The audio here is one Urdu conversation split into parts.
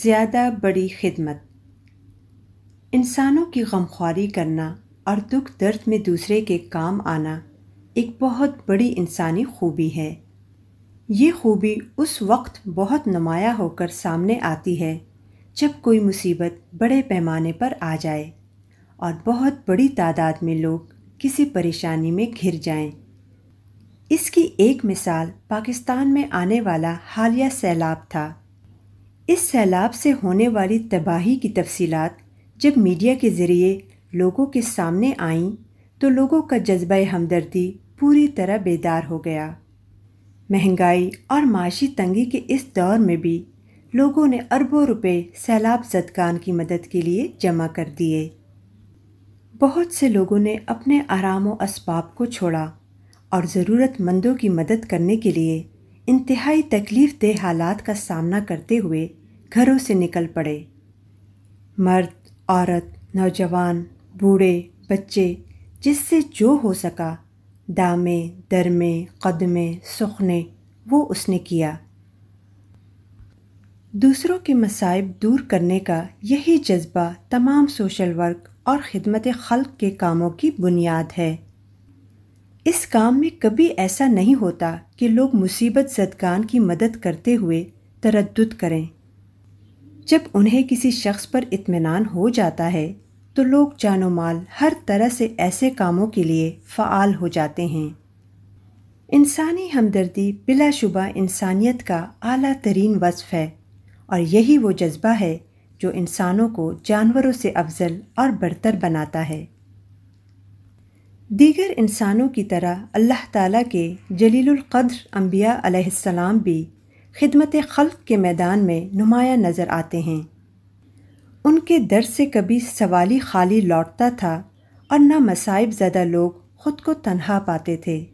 زیادہ بڑی خدمت۔ انسانوں کی غمخواری کرنا اور دکھ درد میں دوسرے کے کام آنا ایک بہت بڑی انسانی خوبی ہے۔ یہ خوبی اس وقت بہت نمایاں ہو کر سامنے آتی ہے جب کوئی مصیبت بڑے پیمانے پر آ جائے اور بہت بڑی تعداد میں لوگ کسی پریشانی میں گھر جائیں۔ اس کی ایک مثال پاکستان میں آنے والا حالیہ سیلاب تھا۔ اس سیلاب سے ہونے والی تباہی کی تفصیلات جب میڈیا کے ذریعے لوگوں کے سامنے آئیں تو لوگوں کا جذبہ ہمدردی پوری طرح بیدار ہو گیا۔ مہنگائی اور معاشی تنگی کے اس دور میں بھی لوگوں نے اربوں روپے سیلاب زدگان کی مدد کے لیے جمع کر دیے۔ بہت سے لوگوں نے اپنے آرام و اسباب کو چھوڑا اور ضرورت مندوں کی مدد کرنے کے لیے انتہائی تکلیف دہ حالات کا سامنا کرتے ہوئے گھروں سے نکل پڑے۔ مرد، عورت، نوجوان، بوڑھے، بچے، جس سے جو ہو سکا، دامے، درمے، قدمے، سخنے، وہ اس نے کیا۔ دوسروں کے مصائب دور کرنے کا یہی جذبہ تمام سوشل ورک اور خدمت خلق کے کاموں کی بنیاد ہے۔ اس کام میں کبھی ایسا نہیں ہوتا کہ لوگ مصیبت زدگان کی مدد کرتے ہوئے تردد کریں۔ جب انہیں کسی شخص پر اطمینان ہو جاتا ہے، تو لوگ جان و مال ہر طرح سے ایسے کاموں کے لیے فعال ہو جاتے ہیں۔ انسانی ہمدردی بلا شبہ انسانیت کا اعلیٰ ترین وصف ہے، اور یہی وہ جذبہ ہے جو انسانوں کو جانوروں سے افضل اور برتر بناتا ہے۔ دیگر انسانوں کی طرح اللہ تعالیٰ کے جلیل القدر انبیاء علیہ السلام بھی خدمت خلق کے میدان میں نمایاں نظر آتے ہیں۔ ان کے در سے کبھی سوالی خالی لوٹتا تھا اور نہ مصائب زدہ لوگ خود کو تنہا پاتے تھے۔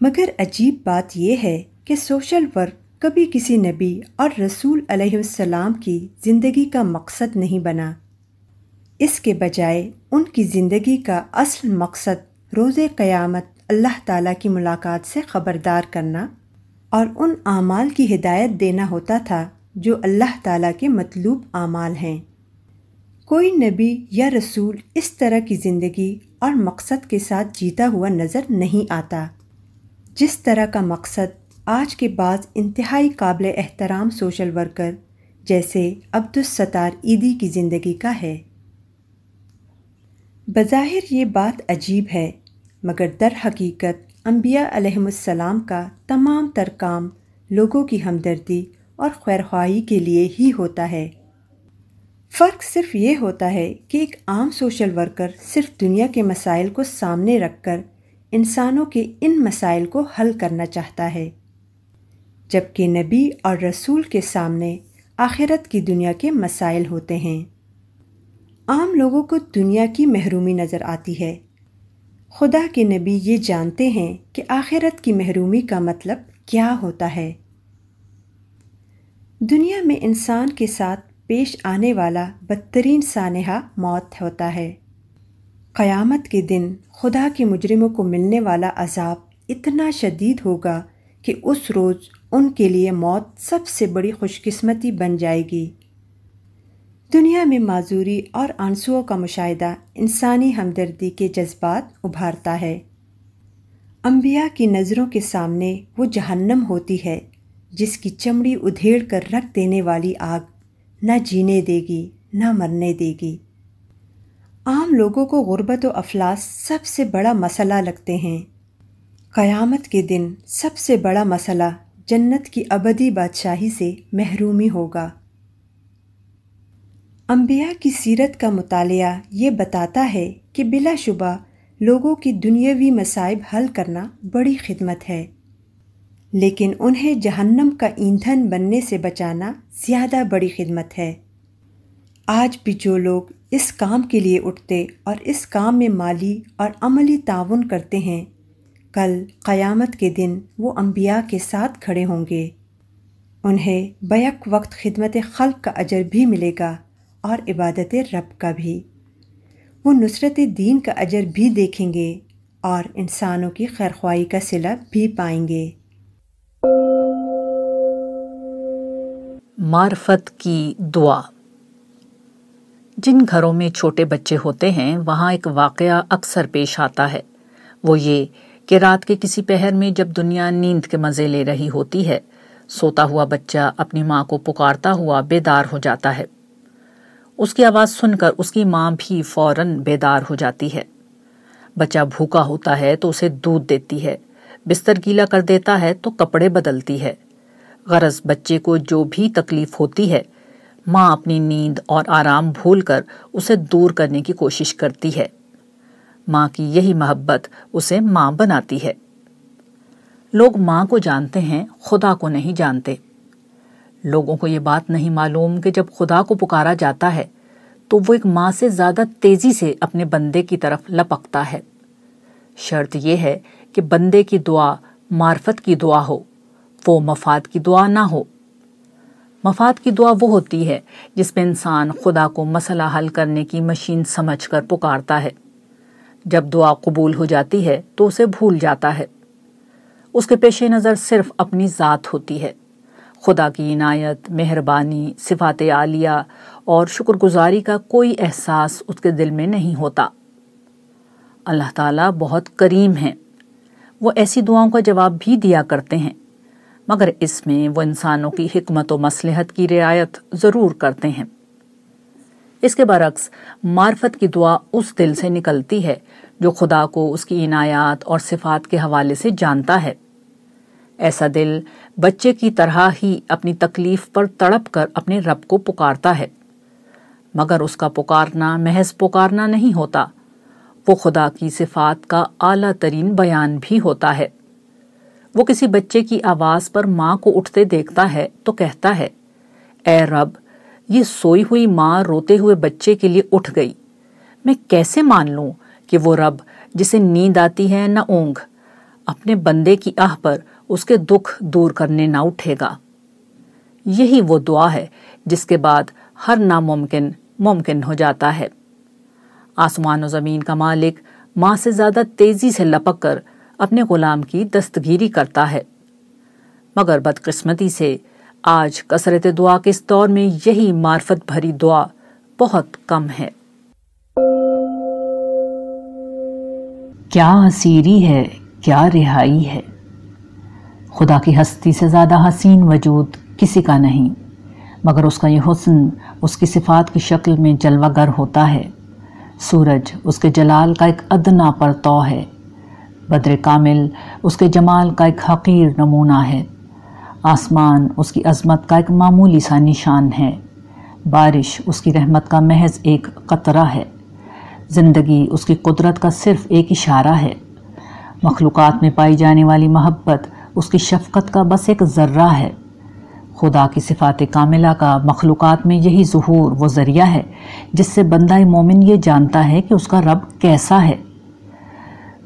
مگر عجیب بات یہ ہے کہ سوشل ورک کبھی کسی نبی اور رسول علیہ السلام کی زندگی کا مقصد نہیں بنا۔ اس کے بجائے ان کی زندگی کا اصل مقصد روز قیامت اللہ تعالیٰ کی ملاقات سے خبردار کرنا۔ اور ان اعمال کی ہدایت دینا ہوتا تھا جو اللہ تعالیٰ کے مطلوب اعمال ہیں۔ کوئی نبی یا رسول اس طرح کی زندگی اور مقصد کے ساتھ جیتا ہوا نظر نہیں آتا۔ جس طرح کا مقصد آج کے بعض انتہائی قابل احترام سوشل ورکر جیسے عبدالستار عیدی کی زندگی کا ہے۔ بظاہر یہ بات عجیب ہے، مگر در حقیقت انبیاء علیہم السلام کا تمام تر کام لوگوں کی ہمدردی اور خیرخواہی کے لیے ہی ہوتا ہے۔ فرق صرف یہ ہوتا ہے کہ ایک عام سوشل ورکر صرف دنیا کے مسائل کو سامنے رکھ کر انسانوں کے ان مسائل کو حل کرنا چاہتا ہے، جبکہ نبی اور رسول کے سامنے آخرت کی دنیا کے مسائل ہوتے ہیں۔ عام لوگوں کو دنیا کی محرومی نظر آتی ہے۔ خدا کے نبی یہ جانتے ہیں کہ آخرت کی محرومی کا مطلب کیا ہوتا ہے۔ دنیا میں انسان کے ساتھ پیش آنے والا بدترین سانحہ موت ہوتا ہے۔ قیامت کے دن خدا کے مجرموں کو ملنے والا عذاب اتنا شدید ہوگا کہ اس روز ان کے لیے موت سب سے بڑی خوش قسمتی بن جائے گی۔ دنیا میں معذوری اور آنسوؤں کا مشاہدہ انسانی ہمدردی کے جذبات ابھارتا ہے۔ انبیاء کی نظروں کے سامنے وہ جہنم ہوتی ہے، جس کی چمڑی ادھیڑ کر رکھ دینے والی آگ نہ جینے دے گی، نہ مرنے دے گی۔ عام لوگوں کو غربت و افلاس سب سے بڑا مسئلہ لگتے ہیں۔ قیامت کے دن سب سے بڑا مسئلہ جنت کی ابدی بادشاہی سے محرومی ہوگا۔ انبیاء کی سیرت کا مطالعہ یہ بتاتا ہے کہ بلا شبہ لوگوں کی دنیاوی مصائب حل کرنا بڑی خدمت ہے۔ لیکن انہیں جہنم کا ایندھن بننے سے بچانا زیادہ بڑی خدمت ہے۔ آج بھی جو لوگ اس کام کے لیے اٹھتے اور اس کام میں مالی اور عملی تعاون کرتے ہیں، کل قیامت کے دن وہ انبیاء کے ساتھ کھڑے ہوں گے۔ انہیں بیک وقت خدمت خلق کا اجر بھی ملے گا۔ اور عبادت رب کا بھی۔ وہ نصرت دین کا اجر بھی دیکھیں گے اور انسانوں کی خیرخواہی کا صلہ بھی پائیں گے۔ معرفت کی دعا۔ جن گھروں میں چھوٹے بچے ہوتے ہیں، وہاں ایک واقعہ اکثر پیش آتا ہے۔ وہ یہ کہ رات کے کسی پہر میں جب دنیا نیند کے مزے لے رہی ہوتی ہے، سوتا ہوا بچہ اپنی ماں کو پکارتا ہوا بیدار ہو جاتا ہے۔ اس کی آواز سن کر اس کی ماں بھی فوراً بیدار ہو جاتی ہے۔ بچہ بھوکا ہوتا ہے تو اسے دودھ دیتی ہے، بستر گیلا کر دیتا ہے تو کپڑے بدلتی ہے۔ غرض بچے کو جو بھی تکلیف ہوتی ہے، ماں اپنی نیند اور آرام بھول کر اسے دور کرنے کی کوشش کرتی ہے۔ ماں کی یہی محبت اسے ماں بناتی ہے۔ لوگ ماں کو جانتے ہیں، خدا کو نہیں جانتے۔ لوگوں کو یہ بات نہیں معلوم کہ جب خدا کو پکارا جاتا ہے، تو وہ ایک ماں سے زیادہ تیزی سے اپنے بندے کی طرف لپکتا ہے۔ شرط یہ ہے کہ بندے کی دعا معرفت کی دعا ہو، وہ مفاد کی دعا نہ ہو۔ مفاد کی دعا وہ ہوتی ہے جس میں انسان خدا کو مسئلہ حل کرنے کی مشین سمجھ کر پکارتا ہے۔ جب دعا قبول ہو جاتی ہے، تو اسے بھول جاتا ہے۔ اس کے پیش نظر صرف اپنی ذات ہوتی ہے۔ خدا کی عنایت، مہربانی، صفات عالیہ اور شکر گزاری کا کوئی احساس اس کے دل میں نہیں ہوتا۔ اللہ تعالیٰ بہت کریم ہیں۔ وہ ایسی دعاؤں کا جواب بھی دیا کرتے ہیں۔ مگر اس میں وہ انسانوں کی حکمت و مسلحت کی رعایت ضرور کرتے ہیں۔ اس کے برعکس، معرفت کی دعا اس دل سے نکلتی ہے جو خدا کو اس کی عنایات اور صفات کے حوالے سے جانتا ہے۔ ایسا دل بچے کی طرح ہی اپنی تکلیف پر تڑپ کر اپنے رب کو پکارتا ہے۔ مگر اس کا پکارنا، محض پکارنا نہیں ہوتا۔ وہ خدا کی صفات کا اعلیٰ ترین بیان بھی ہوتا ہے۔ وہ کسی بچے کی آواز پر ماں کو اٹھتے دیکھتا ہے تو کہتا ہے، اے رب، یہ سوئی ہوئی ماں روتے ہوئے بچے کے لیے اٹھ گئی۔ میں کیسے مان لوں کہ وہ رب جسے نیند آتی ہے نہ اونگ، اپنے بندے کی آہ پر اس کے دکھ دور کرنے نہ اٹھے گا۔ یہی وہ دعا ہے جس کے بعد ہر ناممکن ممکن ہو جاتا ہے۔ آسمان و زمین کا مالک ماں سے زیادہ تیزی سے لپک کر اپنے غلام کی دستگیری کرتا ہے۔ مگر بدقسمتی سے آج کثرت دعا کے اس دور میں یہی معرفت بھری دعا بہت کم ہے۔ کیا اسیری ہے، کیا رہائی ہے؟ خدا کی ہستی سے زیادہ حسین وجود کسی کا نہیں، مگر اس کا یہ حسن اس کی صفات کی شکل میں جلوہ گر ہوتا ہے۔ سورج اس کے جلال کا ایک ادنا پرتو ہے۔ بدر کامل اس کے جمال کا ایک حقیر نمونہ ہے۔ آسمان اس کی عظمت کا ایک معمولی سا نشان ہے۔ بارش اس کی رحمت کا محض ایک قطرہ ہے۔ زندگی اس کی قدرت کا صرف ایک اشارہ ہے۔ مخلوقات میں پائی جانے والی محبت اس کی شفقت کا بس ایک ذرہ ہے۔ خدا کی صفات کاملہ کا مخلوقات میں یہی ظہور وہ ذریعہ ہے، جس سے بندہ مومن یہ جانتا ہے کہ اس کا رب کیسا ہے۔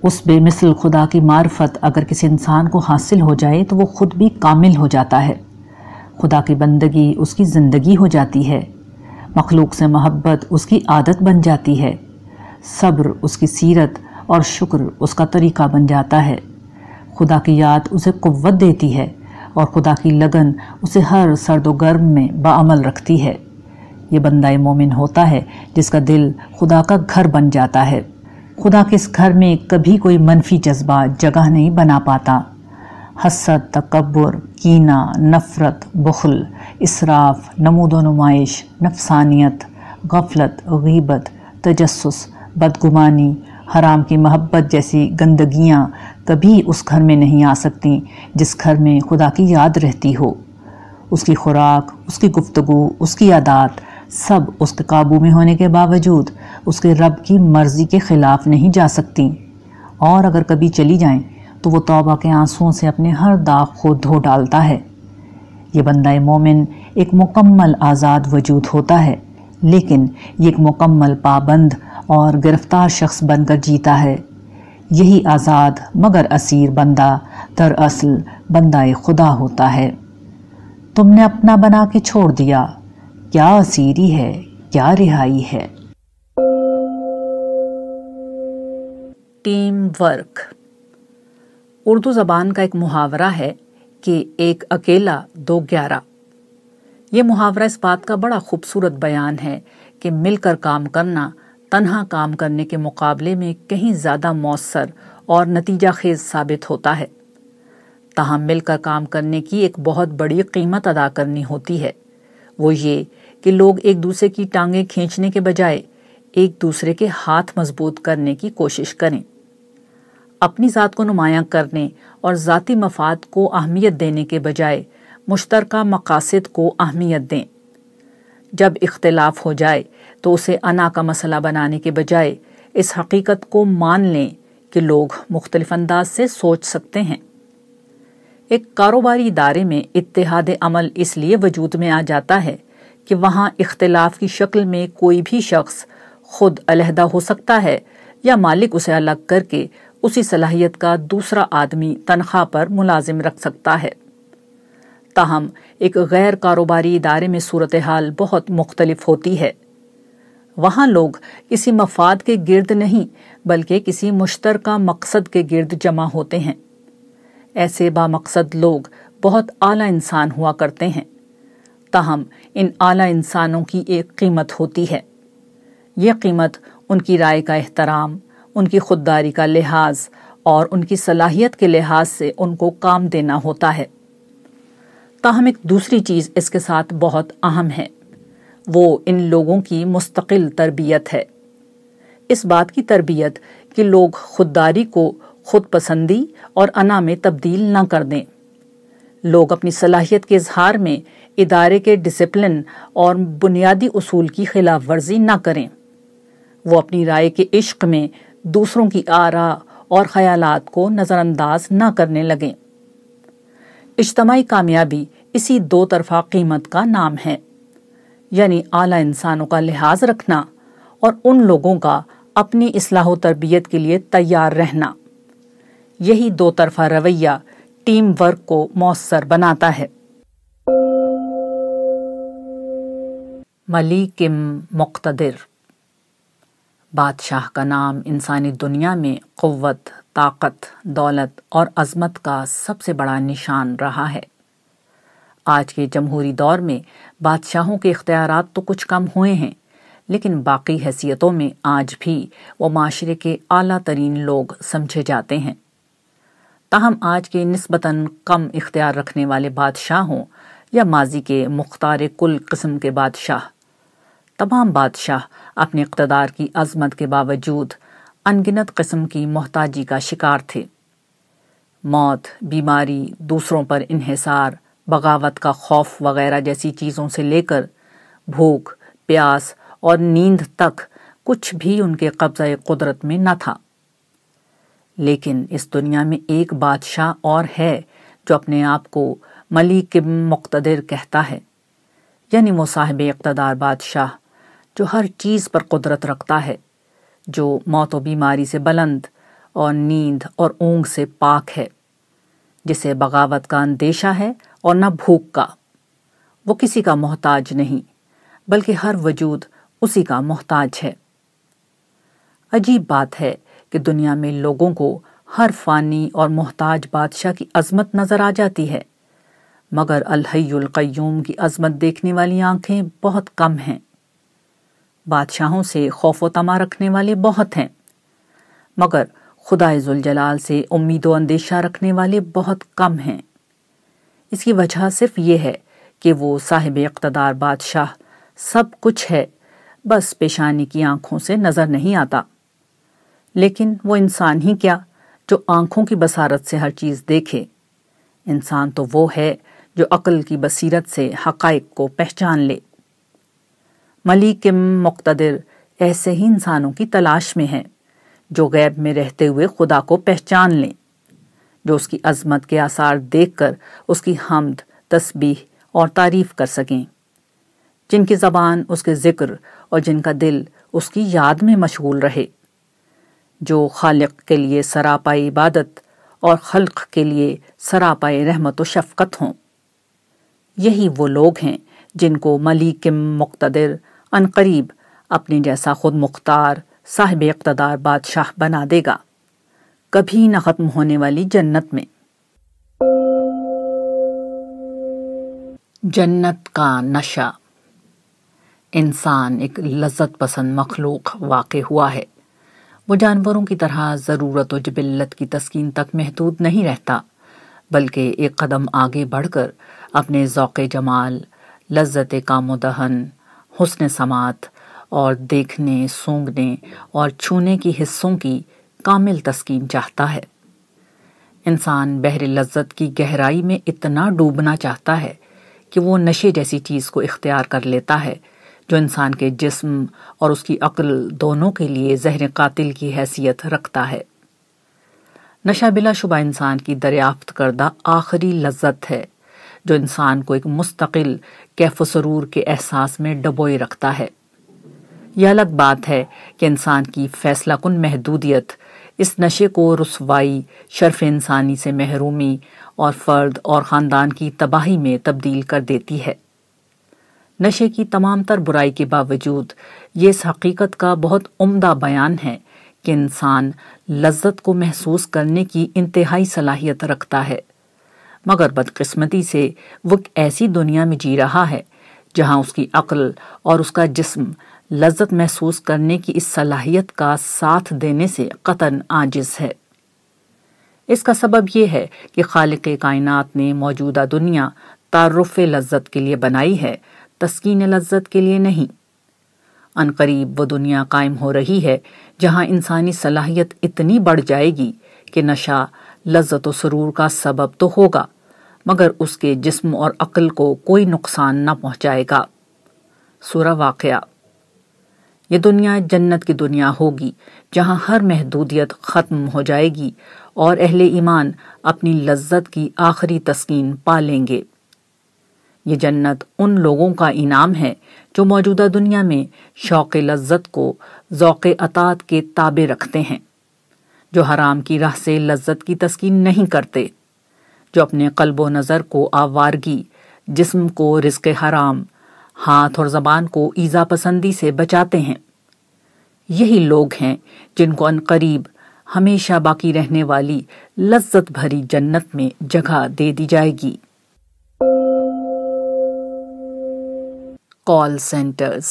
اس بے مثل خدا کی معرفت اگر کسی انسان کو حاصل ہو جائے تو وہ خود بھی کامل ہو جاتا ہے۔ خدا کی بندگی اس کی زندگی ہو جاتی ہے۔ مخلوق سے محبت اس کی عادت بن جاتی ہے۔ صبر اس کی سیرت اور شکر اس کا طریقہ بن جاتا ہے۔ خدا کی یاد اسے قوت دیتی ہے اور خدا کی لگن اسے ہر سرد و گرم میں بعمل رکھتی ہے۔ یہ بندہ مومن ہوتا ہے جس کا دل خدا کا گھر بن جاتا ہے۔ خدا کے اس گھر میں کبھی کوئی منفی جذبہ جگہ نہیں بنا پاتا۔ حسد، تکبر، کینہ، نفرت، بخل، اسراف، نمود و نمائش، نفسانیت، غفلت، غیبت، تجسس، بدگمانی، حرام کی محبت جیسی گندگیاں کبھی اس گھر میں نہیں آ سکتیں جس گھر میں خدا کی یاد رہتی ہو۔ اس کی خوراک، اس کی گفتگو، اس کی عادات سب اس کے قابو میں ہونے کے باوجود اس کے رب کی مرضی کے خلاف نہیں جا سکتی۔ اور اگر کبھی چلی جائیں تو وہ توبہ کے آنسوں سے اپنے ہر داغ کو دھو ڈالتا ہے۔ یہ بندہ مومن ایک مکمل آزاد وجود ہوتا ہے، لیکن یہ ایک مکمل پابند اور گرفتار شخص بن کر جیتا ہے۔ یہی آزاد مگر اسیر بندہ دراصل بندہ خدا ہوتا ہے۔ تم نے اپنا بنا کے چھوڑ دیا۔ کیا اسیری ہے؟ کیا رہائی ہے؟ Team work. اردو زبان کا ایک محاورہ ہے کہ ایک اکیلا، دو گیارہ۔ یہ محاورہ اس بات کا بڑا خوبصورت بیان ہے کہ مل کر کام کرنا تنہا کام کرنے کے مقابلے میں کہیں زیادہ مؤثر اور نتیجہ خیز ثابت ہوتا ہے۔ تاہم، مل کر کام کرنے کی ایک بہت بڑی قیمت ادا کرنی ہوتی ہے۔ وہ یہ کہ لوگ ایک دوسرے کی ٹانگیں کھینچنے کے بجائے ایک دوسرے کے ہاتھ مضبوط کرنے کی کوشش کریں۔ اپنی ذات کو نمایاں کرنے اور ذاتی مفاد کو اہمیت دینے کے بجائے مشترکہ مقاصد کو اہمیت دیں۔ جب اختلاف ہو جائے تو اسے انا کا مسئلہ بنانے کے بجائے اس حقیقت کو مان لیں کہ لوگ مختلف انداز سے سوچ سکتے ہیں۔ ایک کاروباری ادارے میں اتحاد عمل اس لیے وجود میں آ جاتا ہے کہ وہاں اختلاف کی شکل میں کوئی بھی شخص خود علیحدہ ہو سکتا ہے یا مالک اسے الگ کر کے اسی صلاحیت کا دوسرا آدمی تنخواہ پر ملازم رکھ سکتا ہے۔ تاہم، ایک غیر کاروباری ادارے میں صورتحال بہت مختلف ہوتی ہے۔ وہاں لوگ کسی مفاد کے گرد نہیں بلکہ کسی مشترکہ مقصد کے گرد جمع ہوتے ہیں۔ ایسے با مقصد لوگ بہت اعلی انسان ہوا کرتے ہیں۔ تاہم، ان اعلی انسانوں کی ایک قیمت ہوتی ہے۔ یہ قیمت ان کی رائے کا احترام، ان کی خودداری کا لحاظ اور ان کی صلاحیت کے لحاظ سے ان کو کام دینا ہوتا ہے۔ تاہم، ایک دوسری چیز اس کے ساتھ بہت اہم ہے۔ وہ ان لوگوں کی مستقل تربیت ہے۔ اس بات کی تربیت کہ لوگ خودداری کو خود پسندی اور انا میں تبدیل نہ کر دیں۔ لوگ اپنی صلاحیت کے اظہار میں ادارے کے ڈسپلن اور بنیادی اصول کی خلاف ورزی نہ کریں۔ وہ اپنی رائے کے عشق میں دوسروں کی آرا اور خیالات کو نظر انداز نہ کرنے لگیں۔ اجتماعی کامیابی اسی دو طرفہ قیمت کا نام ہے۔ یعنی اعلی انسانوں کا لحاظ رکھنا اور ان لوگوں کا اپنی اصلاح و تربیت کے لیے تیار رہنا۔ یہی دو طرفہ رویہ ٹیم ورک کو مؤثر بناتا ہے۔ ملیکم مقتدر۔ بادشاہ کا نام انسانی دنیا میں قوت، طاقت، دولت اور عظمت کا سب سے بڑا نشان رہا ہے۔ آج کے جمہوری دور میں بادشاہوں کے اختیارات تو کچھ کم ہوئے ہیں، لیکن باقی حیثیتوں میں آج بھی وہ معاشرے کے اعلیٰ ترین لوگ سمجھے جاتے ہیں۔ تاہم آج کے نسبتاً کم اختیار رکھنے والے بادشاہ ہوں یا ماضی کے مختار کل قسم کے بادشاہ، تمام بادشاہ اپنے اقتدار کی عظمت کے باوجود انگنت قسم کی محتاجی کا شکار تھے۔ موت، بیماری، دوسروں پر انحصار بغاوت کا خوف وغیرہ جیسی چیزوں سے لے کر بھوک، پیاس اور نیند تک کچھ بھی ان کے قبضہ قدرت میں نہ تھا۔ لیکن اس دنیا میں ایک بادشاہ اور ہے جو اپنے آپ کو ملیک مقتدر کہتا ہے یعنی وہ صاحب اقتدار بادشاہ جو ہر چیز پر قدرت رکھتا ہے، جو موت و بیماری سے بلند اور نیند اور اونگ سے پاک ہے۔ جسے بغاوت کا اندیشہ ہے اور نہ بھوک کا۔ وہ کسی کا محتاج نہیں، بلکہ ہر وجود اسی کا محتاج ہے۔ عجیب بات ہے کہ دنیا میں لوگوں کو ہر فانی اور محتاج بادشاہ کی عظمت نظر آ جاتی ہے، مگر الحی القیوم کی عظمت دیکھنے والی آنکھیں بہت کم ہیں۔ بادشاہوں سے خوف و تما رکھنے والے بہت ہیں، مگر خدا ذوالجلال سے امید و اندیشہ رکھنے والے بہت کم ہیں۔ اس کی وجہ صرف یہ ہے کہ وہ صاحب اقتدار بادشاہ سب کچھ ہے، بس پیشانی کی آنکھوں سے نظر نہیں آتا۔ لیکن وہ انسان ہی کیا جو آنکھوں کی بصارت سے ہر چیز دیکھے؟ انسان تو وہ ہے جو عقل کی بصیرت سے حقائق کو پہچان لے۔ ملیک مقتدر ایسے ہی انسانوں کی تلاش میں ہے۔ جو غیب میں رہتے ہوئے خدا کو پہچان لیں، جو اس کی عظمت کے آثار دیکھ کر اس کی حمد، تسبیح اور تعریف کر سکیں۔ جن کی زبان اس کے ذکر اور جن کا دل اس کی یاد میں مشغول رہے۔ جو خالق کے لیے سراپائی عبادت اور خلق کے لیے سراپائی رحمت و شفقت ہوں۔ یہی وہ لوگ ہیں جن کو ملیک مقتدر قریب، اپنے جیسا خود مختار صاحب اقتدار بادشاہ بنا دے گا۔ کبھی نہ ختم ہونے والی جنت میں۔ جنت کا نشہ۔ انسان ایک لذت پسند مخلوق واقع ہوا ہے۔ وہ جانوروں کی طرح ضرورت و جبلت کی تسکین تک محدود نہیں رہتا، بلکہ ایک قدم آگے بڑھ کر اپنے ذوق جمال، لذت کام و دہن، حسن سماعت اور دیکھنے، سونگنے اور چھونے کی حصوں کی کامل تسکین چاہتا ہے۔ انسان بحر لذت کی گہرائی میں اتنا ڈوبنا چاہتا ہے کہ وہ نشے جیسی چیز کو اختیار کر لیتا ہے، جو انسان کے جسم اور اس کی عقل دونوں کے لیے زہر قاتل کی حیثیت رکھتا ہے۔ نشہ بلا شبہ انسان کی دریافت کردہ آخری لذت ہے، جو انسان کو ایک مستقل کیف و سرور کے احساس میں ڈبوئے رکھتا ہے۔ یہ الگ بات ہے کہ انسان کی فیصلہ کن محدودیت، اس نشے کو رسوائی، شرف انسانی سے محرومی اور فرد اور خاندان کی تباہی میں تبدیل کر دیتی ہے۔ نشے کی تمام تر برائی کے باوجود، یہ اس حقیقت کا بہت عمدہ بیان ہے کہ انسان لذت کو محسوس کرنے کی انتہائی صلاحیت رکھتا ہے۔ مگر بدقسمتی سے وہ ایسی دنیا میں جی رہا ہے جہاں اس کی عقل اور اس کا جسم لذت محسوس کرنے کی اس صلاحیت کا ساتھ دینے سے قطن آجز ہے۔ اس کا سبب یہ ہے کہ خالق کائنات نے موجودہ دنیا تعارف لذت کے لیے بنائی ہے، تسکین لذت کے لیے نہیں۔ ان قریب وہ دنیا قائم ہو رہی ہے جہاں انسانی صلاحیت اتنی بڑھ جائے گی کہ نشہ، لذت و سرور کا سبب تو ہوگا، مگر اس کے جسم اور عقل کو کوئی نقصان نہ پہنچائے گا۔ سورہ واقعہ یہ دنیا جنت کی دنیا ہوگی جہاں ہر محدودیت ختم ہو جائے گی اور اہل ایمان اپنی لذت کی آخری تسکین پا لیں گے۔ یہ جنت ان لوگوں کا انعام ہے جو موجودہ دنیا میں شوق لذت کو ذوق اطاعت کے تابع رکھتے ہیں، جو حرام کی راہ سے لذت کی تسکین نہیں کرتے، جو اپنے قلب و نظر کو آوارگی، جسم کو رزق حرام، ہاتھ اور زبان کو ایزا پسندی سے بچاتے ہیں۔ یہی لوگ ہیں جن کو ان قریب ہمیشہ باقی رہنے والی لذت بھری جنت میں جگہ دے دی جائے گی۔ کال سینٹرز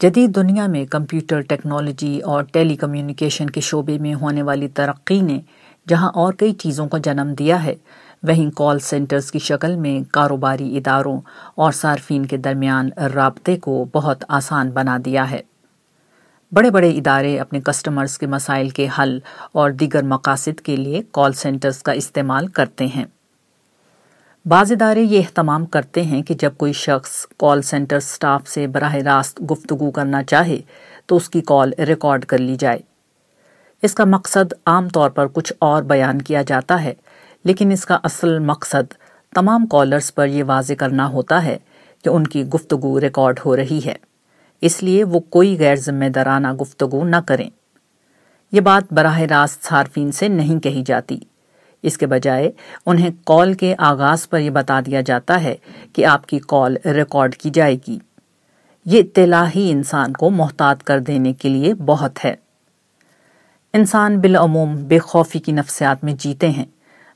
جدید دنیا میں کمپیوٹر ٹیکنالوجی اور ٹیلی کمیونیکیشن کے شعبے میں ہونے والی ترقی نے جہاں اور کئی چیزوں کو جنم دیا ہے، وہیں کال سینٹرز کی شکل میں کاروباری اداروں اور صارفین کے درمیان رابطے کو بہت آسان بنا دیا ہے۔ بڑے بڑے ادارے اپنے کسٹمرز کے مسائل کے حل اور دیگر مقاصد کے لیے کال سینٹرز کا استعمال کرتے ہیں۔ بعض ادارے یہ اہتمام کرتے ہیں کہ جب کوئی شخص کال سینٹر سٹاف سے براہ راست گفتگو کرنا چاہے تو اس کی کال ریکارڈ کر لی جائے۔ اس کا مقصد عام طور پر کچھ اور بیان کیا جاتا ہے، لیکن اس کا اصل مقصد تمام کالرز پر یہ واضح کرنا ہوتا ہے کہ ان کی گفتگو ریکارڈ ہو رہی ہے۔ اس لیے وہ کوئی غیر ذمہ دارانہ گفتگو نہ کریں۔ یہ بات براہ راست صارفین سے نہیں کہی جاتی۔ اس کے بجائے انہیں کال کے آغاز پر یہ بتا دیا جاتا ہے کہ آپ کی کال ریکارڈ کی جائے گی۔ یہ اطلاع ہی انسان کو محتاط کر دینے کے لیے بہت ہے۔ انسان بالعموم بے خوفی کی نفسیات میں جیتے ہیں،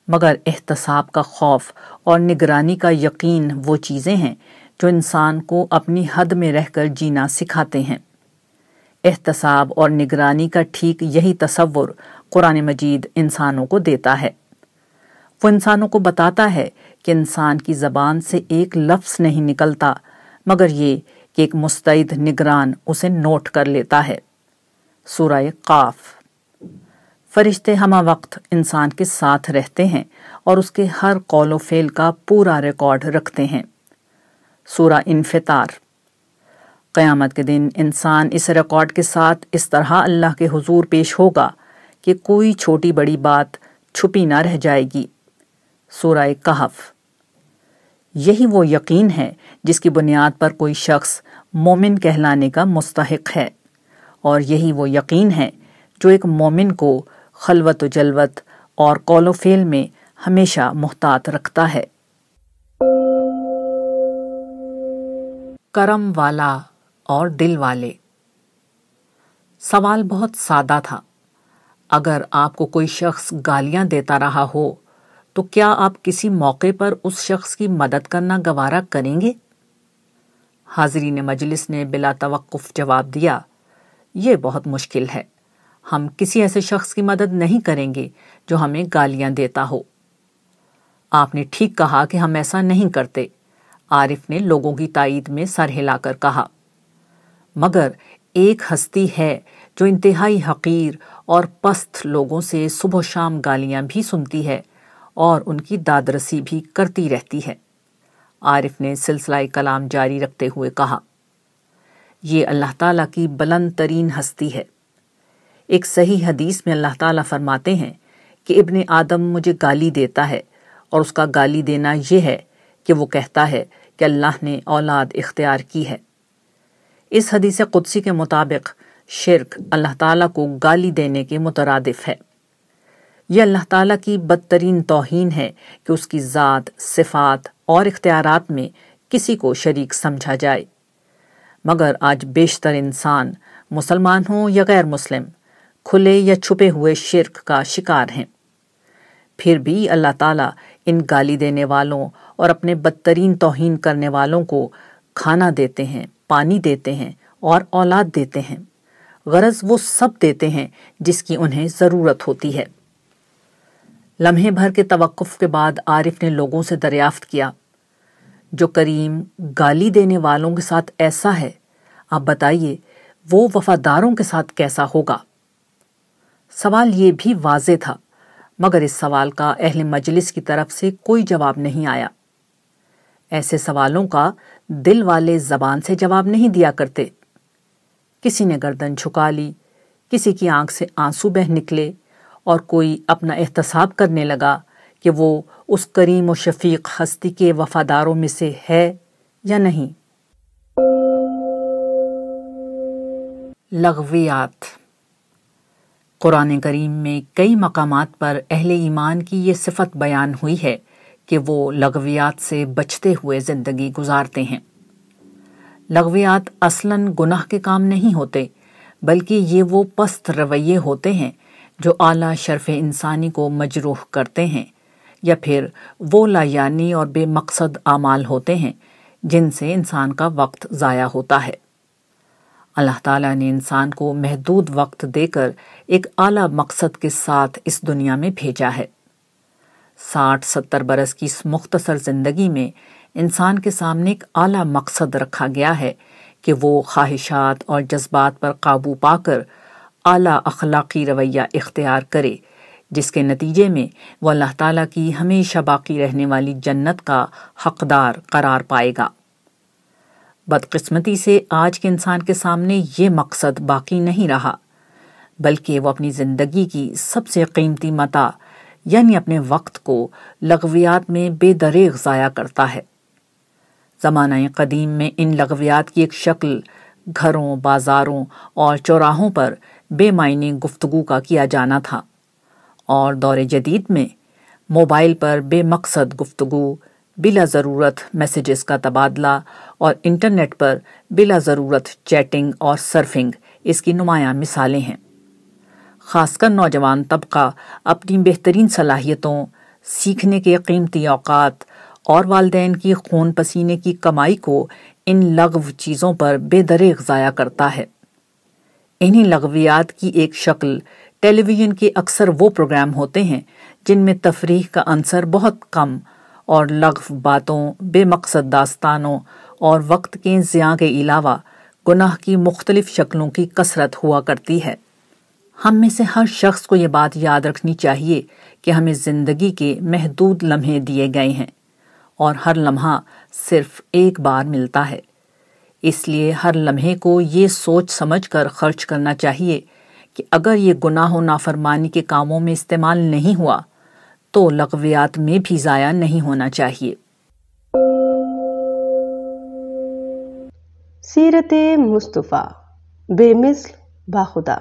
مگر احتساب کا خوف اور نگرانی کا یقین وہ چیزیں ہیں جو انسان کو اپنی حد میں رہ کر جینا سکھاتے ہیں۔ احتساب اور نگرانی کا ٹھیک یہی تصور قرآن مجید انسانوں کو دیتا ہے۔ وہ انسانوں کو بتاتا ہے کہ انسان کی زبان سے ایک لفظ نہیں نکلتا، مگر یہ کہ ایک مستعد نگران اسے نوٹ کر لیتا ہے۔ سورہ قاف۔ فرشتے ہمہ وقت انسان کے ساتھ رہتے ہیں اور اس کے ہر قول و فیل کا پورا ریکارڈ رکھتے ہیں۔ سورہ انفطار۔ قیامت کے دن انسان اس ریکارڈ کے ساتھ اس طرح اللہ کے حضور پیش ہوگا کہ کوئی چھوٹی بڑی بات چھپی نہ رہ جائے گی۔ سورہ کہف۔ یہی وہ یقین ہے جس کی بنیاد پر کوئی شخص مومن کہلانے کا مستحق ہے۔ اور یہی وہ یقین ہے جو ایک مومن کو خلوت و جلوت اور قول و فیل میں ہمیشہ محتاط رکھتا ہے۔ کرم والا اور دل والے۔ سوال بہت سادہ تھا۔ اگر آپ کو کوئی شخص گالیاں دیتا رہا ہو، تو کیا آپ کسی موقع پر اس شخص کی مدد کرنا گوارا کریں گے؟ حاضرین مجلس نے بلا توقف جواب دیا، یہ بہت مشکل ہے۔ ہم کسی ایسے شخص کی مدد نہیں کریں گے جو ہمیں گالیاں دیتا ہو۔ آپ نے ٹھیک کہا کہ ہم ایسا نہیں کرتے۔ عارف نے لوگوں کی تائید میں سر ہلا کر کہا، مگر ایک ہستی ہے جو انتہائی حقیر اور پست لوگوں سے صبح و شام گالیاں بھی سنتی ہے اور ان کی دادرسی بھی کرتی رہتی ہے۔ عارف نے سلسلہ کلام جاری رکھتے ہوئے کہا، یہ اللہ تعالیٰ کی بلند ترین ہستی ہے۔ ایک صحیح حدیث میں اللہ تعالیٰ فرماتے ہیں کہ ابن آدم مجھے گالی دیتا ہے اور اس کا گالی دینا یہ ہے کہ وہ کہتا ہے کہ اللہ نے اولاد اختیار کی ہے۔ اس حدیث قدسی کے مطابق شرک اللہ تعالیٰ کو گالی دینے کے مترادف ہے۔ یہ اللہ تعالیٰ کی بدترین توہین ہے کہ اس کی ذات، صفات اور اختیارات میں کسی کو شریک سمجھا جائے۔ مگر آج بیشتر انسان، مسلمان ہوں یا غیر مسلم، کھلے یا چھپے ہوئے شرک کا شکار ہیں۔ پھر بھی اللہ تعالیٰ ان گالی دینے والوں اور اپنے بدترین توہین کرنے والوں کو کھانا دیتے ہیں، پانی دیتے ہیں اور اولاد دیتے ہیں۔ غرض وہ سب دیتے ہیں جس کی انہیں ضرورت ہوتی ہے۔ لمحے بھر کے توقف کے بعد عارف نے لوگوں سے دریافت کیا، جو کریم گالی دینے والوں کے ساتھ ایسا ہے۔ آپ بتائیے، وہ وفاداروں کے ساتھ کیسا ہوگا؟ سوال یہ بھی واضح تھا۔ مگر اس سوال کا اہل مجلس کی طرف سے کوئی جواب نہیں آیا۔ ایسے سوالوں کا دل والے زبان سے جواب نہیں دیا کرتے۔ کسی نے گردن چھکا لی، کسی کی آنکھ سے آنسو بہ نکلے اور کوئی اپنا احتساب کرنے لگا کہ وہ اس کریم و شفیق ہستی کے وفاداروں میں سے ہے یا نہیں۔ لغویات قرآن کریم میں کئی مقامات پر اہل ایمان کی یہ صفت بیان ہوئی ہے کہ وہ لغویات سے بچتے ہوئے زندگی گزارتے ہیں۔ لغویات اصلاً گناہ کے کام نہیں ہوتے، بلکہ یہ وہ پست رویے ہوتے ہیں جو اعلیٰ شرف انسانی کو مجروح کرتے ہیں، یا پھر وہ لایانی اور بے مقصد اعمال ہوتے ہیں جن سے انسان کا وقت ضائع ہوتا ہے۔ اللہ تعالیٰ نے انسان کو محدود وقت دے کر ایک اعلیٰ مقصد کے ساتھ اس دنیا میں بھیجا ہے۔ ساٹھ ستر برس کی اس مختصر زندگی میں انسان کے سامنے ایک اعلیٰ مقصد رکھا گیا ہے کہ وہ خواہشات اور جذبات پر قابو پا کر اعلیٰ اخلاقی رویہ اختیار کرے، جس کے نتیجے میں وہ اللہ تعالیٰ کی ہمیشہ باقی رہنے والی جنت کا حقدار قرار پائے گا۔ بدقسمتی سے آج کے انسان کے سامنے یہ مقصد باقی نہیں رہا، بلکہ وہ اپنی زندگی کی سب سے قیمتی متا یعنی اپنے وقت کو لغویات میں بے دریغ ضائع کرتا ہے۔ زمانہ قدیم میں ان لغویات کی ایک شکل گھروں، بازاروں اور چوراہوں پر بے معنی گفتگو کا کیا جانا تھا۔ اور دور جدید میں موبائل پر بے مقصد گفتگو بلا ضرورت میسیجز کا تبادلہ اور انٹرنیٹ پر بلا ضرورت چیٹنگ اور سرفنگ اس کی نمایاں مثالیں ہیں۔ خاص کر نوجوان طبقہ اپنی بہترین صلاحیتوں، سیکھنے کے قیمتی اوقات اور والدین کی خون پسینے کی کمائی کو ان لغو چیزوں پر بے دریغ ضائع کرتا ہے۔ انہی لغویات کی ایک شکل ٹیلی ویژن کے اکثر وہ پروگرام ہوتے ہیں جن میں تفریح کا عنصر بہت کم اور لغو باتوں، بے مقصد داستانوں اور وقت کے زیاں کے علاوہ گناہ کی مختلف شکلوں کی کثرت ہوا کرتی ہے۔ ہم میں سے ہر شخص کو یہ بات یاد رکھنی چاہیے کہ ہمیں زندگی کے محدود لمحے دیے گئے ہیں اور ہر لمحہ صرف ایک بار ملتا ہے۔ اس لیے ہر لمحے کو یہ سوچ سمجھ کر خرچ کرنا چاہیے کہ اگر یہ گناہ و نافرمانی کے کاموں میں استعمال نہیں ہوا تو لغویات میں بھی ضائع نہیں ہونا چاہیے۔ سیرت مصطفیٰ، بے مثل باخدا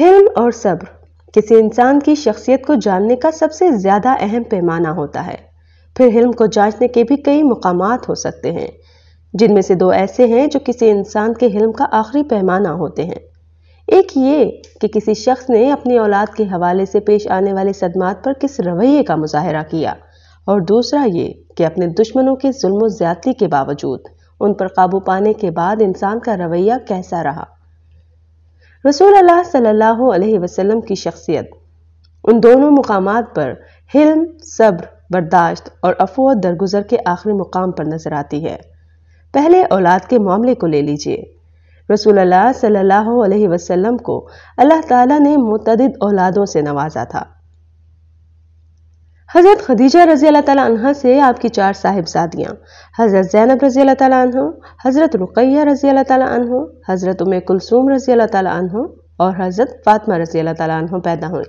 حلم اور صبر کسی انسان کی شخصیت کو جاننے کا سب سے زیادہ اہم پیمانہ ہوتا ہے۔ پھر حلم کو جانچنے کے بھی کئی مقامات ہو سکتے ہیں، جن میں سے دو ایسے ہیں جو کسی انسان کے حلم کا آخری پیمانہ ہوتے ہیں۔ ایک یہ کہ کسی شخص نے اپنی اولاد کے حوالے سے پیش آنے والے صدمات پر کس رویے کا مظاہرہ کیا اور دوسرا یہ کہ اپنے دشمنوں کے ظلم و زیادتی کے باوجود ان پر قابو پانے کے بعد انسان کا رویہ کیسا رہا۔ رسول اللہ صلی اللہ علیہ وسلم کی شخصیت، ان دونوں مقامات پر حلم، صبر، برداشت اور افو درگزر کے آخری مقام پر نظر آتی ہے۔ پہلے اولاد کے معاملے کو لے لیجیے۔ رسول اللہ صلی اللہ علیہ وسلم کو اللہ تعالیٰ نے متعدد اولادوں سے نوازا تھا۔ حضرت خدیجہ رضی اللہ تعالیٰ عنہ سے آپ کی چار صاحبزادیاں، حضرت زینب رضی اللہ تعالیٰ عنہ، حضرت رقیہ رضی اللہ تعالیٰ عنہ، حضرت ام کلثوم رضی اللہ تعالیٰ عنہ اور حضرت فاطمہ رضی اللہ تعالیٰ عنہ پیدا ہوئے۔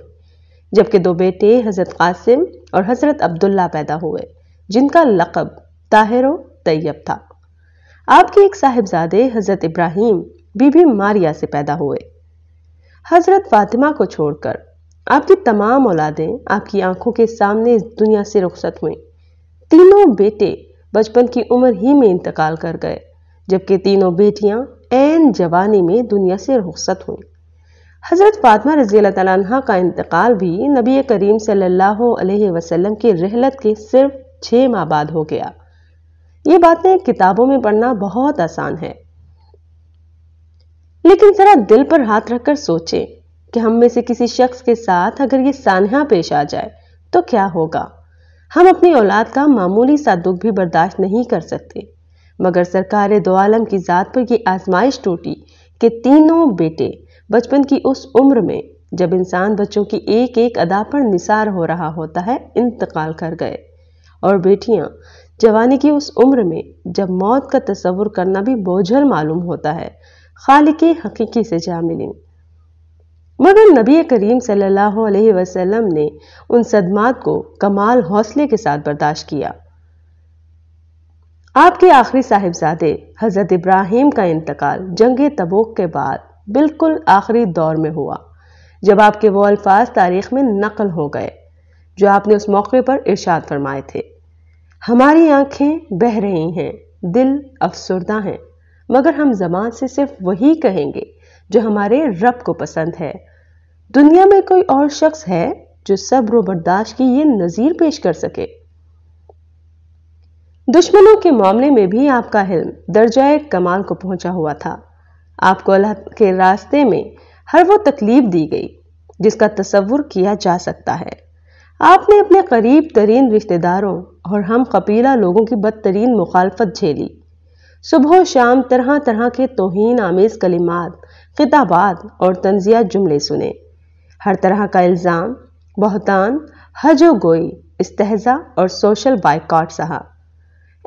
جبکہ دو بیٹے، حضرت قاسم اور حضرت عبداللہ پیدا ہوئے، جن کا لقب طاہر و طیب تھا۔ آپ کے ایک صاحبزادے حضرت ابراہیم، بی بی ماریا سے پیدا ہوئے۔ حضرت فاطمہ کو چھوڑ کر آپ کی تمام اولادیں آپ کی آنکھوں کے سامنے اس دنیا سے رخصت ہوئیں۔ تینوں بیٹے بچپن کی عمر ہی میں انتقال کر گئے، جبکہ تینوں بیٹیاں این جوانی میں دنیا سے رخصت ہوئیں۔ حضرت فاطمہ رضی اللہ تعالیٰ عنہ کا انتقال بھی نبی کریم صلی اللہ علیہ وسلم کی رحلت کے صرف چھ ماہ بعد ہو گیا۔ یہ باتیں کتابوں میں پڑھنا بہت آسان ہے۔ لیکن ذرا دل پر ہاتھ رکھ کر سوچیں کہ ہم میں سے کسی شخص کے ساتھ اگر یہ سانحہ پیش آ جائے تو کیا ہوگا۔ ہم اپنی اولاد کا معمولی سا دکھ بھی برداشت نہیں کر سکتے، مگر سرکار دو عالم کی ذات پر یہ آزمائش ٹوٹی کہ تینوں بیٹے بچپن کی اس عمر میں جب انسان بچوں کی ایک ایک ادا پر نثار ہو رہا ہوتا ہے، انتقال کر گئے۔ اور بیٹیاں جوانی کی اس عمر میں جب موت کا تصور کرنا بھی بوجھل معلوم ہوتا ہے، خالق حقیقی سے جا ملیں مگر نبی کریم صلی اللہ علیہ وسلم نے ان صدمات کو کمال حوصلے کے ساتھ برداشت کیا۔ آپ کے آخری صاحبزادے حضرت ابراہیم کا انتقال جنگ تبوک کے بعد بالکل آخری دور میں ہوا، جب آپ کے وہ الفاظ تاریخ میں نقل ہو گئے، جو آپ نے اس موقع پر ارشاد فرمائے تھے۔ ہماری آنکھیں بہ رہی ہیں، دل افسردہ ہیں۔ مگر ہم زبان سے صرف وہی کہیں گے جو ہمارے رب کو پسند ہے۔ دنیا میں کوئی اور شخص ہے جو صبر و برداشت کی یہ نظیر پیش کر سکے۔ دشمنوں کے معاملے میں بھی آپ کا حلم درجہ کمال کو پہنچا ہوا تھا۔ آپ کو اللہ کے راستے میں ہر وہ تکلیف دی گئی جس کا تصور کیا جا سکتا ہے۔ آپ نے اپنے قریب ترین رشتہ داروں اور ہم قبیلہ لوگوں کی بدترین مخالفت جھیلی۔ صبح و شام طرح طرح کے توہین، آمیز کلمات، خطابات اور تنزیہ جملے سنے۔ ہر طرح کا الزام، بہتان، حج و گوئی استحضا اور سوشل بائیکاٹ سہا۔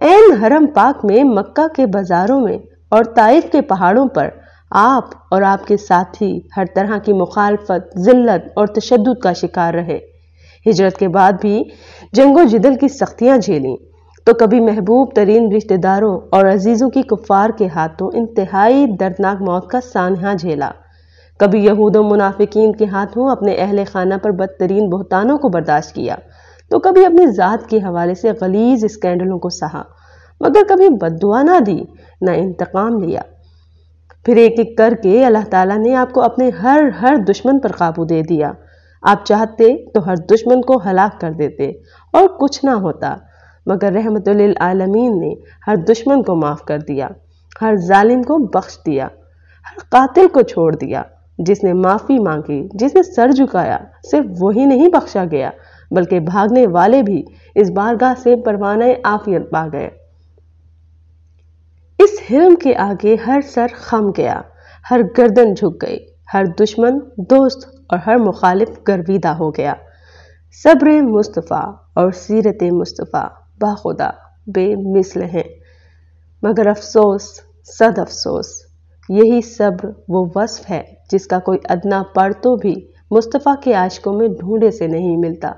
این حرم پاک میں مکہ کے بازاروں میں اور طائف کے پہاڑوں پر آپ اور آپ کے ساتھی ہر طرح کی مخالفت، ذلت اور تشدد کا شکار رہے۔ ہجرت کے بعد بھی جنگ و جدل کی سختیاں جھیلیں۔ تو کبھی محبوب ترین رشتہ داروں اور عزیزوں کی کفار کے ہاتھوں انتہائی دردناک موت کا سانحہ جھیلا۔ کبھی یہود و منافقین کے ہاتھوں اپنے اہل خانہ پر بدترین بہتانوں کو برداشت کیا۔ تو کبھی اپنی ذات کے حوالے سے غلیظ اسکینڈلوں کو سہا۔ مگر کبھی بدعا نہ دی، نہ انتقام لیا۔ پھر ایک ایک کر کے اللہ تعالیٰ نے آپ کو اپنے ہر ہر دشمن پر قابو دے دیا۔ آپ چاہتے تو ہر دشمن کو ہلاک کر دیتے اور کچھ نہ ہوتا، مگر رحمت للعالمین نے ہر دشمن کو معاف کر دیا، ہر ظالم کو بخش دیا، ہر قاتل کو چھوڑ دیا۔ جس نے معافی مانگی، جس نے سر جھکایا، صرف وہی نہیں بخشا گیا، بلکہ بھاگنے والے بھی اس بارگاہ سے پروانہ آفیت پا گئے۔ اس حلم کے آگے ہر سر خم گیا، ہر گردن جھک گئی، ہر دشمن دوست اور ہر مخالف گرویدہ ہو گیا۔ صبر مصطفیٰ اور سیرت مصطفیٰ باخدا بے مثل ہیں۔ مگر افسوس، صد افسوس، یہی صبر وہ وصف ہے جس کا کوئی ادنا پڑھ تو بھی مصطفیٰ کے عاشقوں میں ڈھونڈے سے نہیں ملتا۔